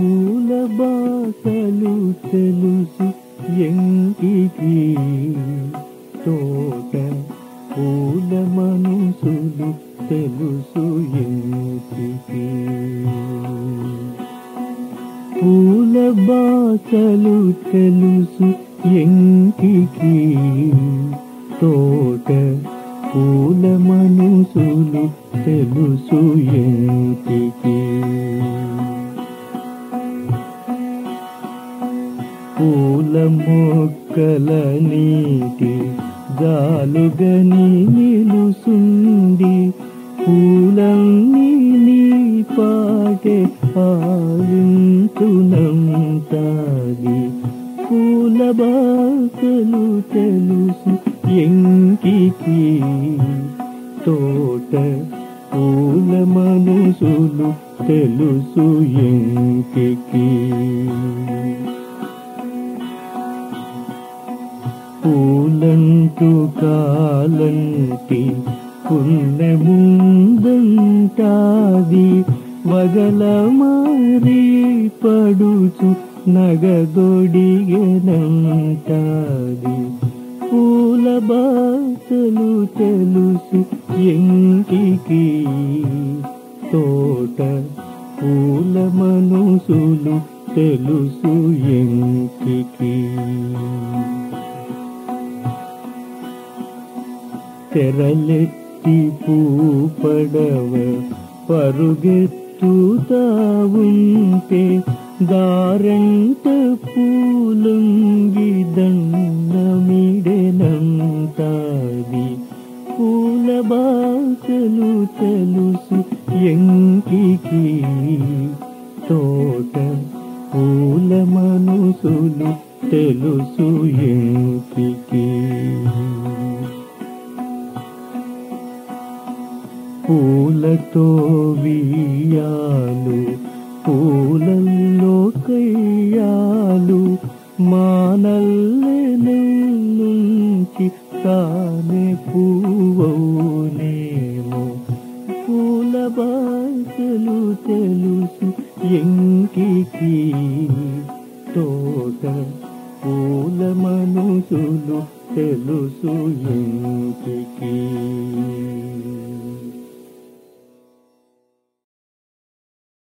పూల బాసలు తెలుసు ఎంకికి తోట పూల మనసులు తెలుసు ఎంకికి. పూల బాసలు తెలుసు ఎంకికి. తోట పూల మనసులు తెలుసు ఎంకికి. పూల మొక్కల నీటి జాలుగని నిలుసుండి పూలన్నీ నీ పాటే ఆలింతునంతాది పూల బాసలు తెలుసు ఎంకికి. తోట పూల మనుషులు తెలుసు ఎంకికి. పూలంటూ కాలంటి పుణ్యముందంటాది. వగల మారి పడుచు నగదొడిగనంటాది. పూల బాసలు తెలుసు ఎంకికి తోట పూల మనసులు తెలుసు ఎంకికి తెరలెత్తి పూపడవ పరుగెత్తుతావుంటే దారంట పూలంగి దండమిడెనంటాది పూల బాసలు తెలుసు ఎంకికి తోట పూల మనసులు తెలుసు ఎంకి పూలతో వియాలు పూలల్లో కయ్యాలు మానల్లెనుంచి తానే పూవనేమో పూల బాసలు తెలుసు ఎంకికి తోట పూల మనుషులు తెలుసు ఎంకికి.